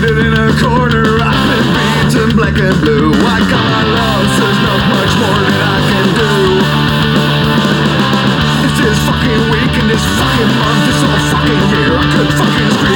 seated in a corner I've been beaten black and blue. I got my loss, there's not much more that I can do. It's this fucking week and this fucking month, this whole fucking year. I could fucking scream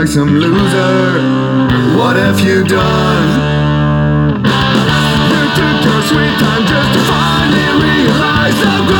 like some loser. What have you done? You took your sweet time just to finally realize bad.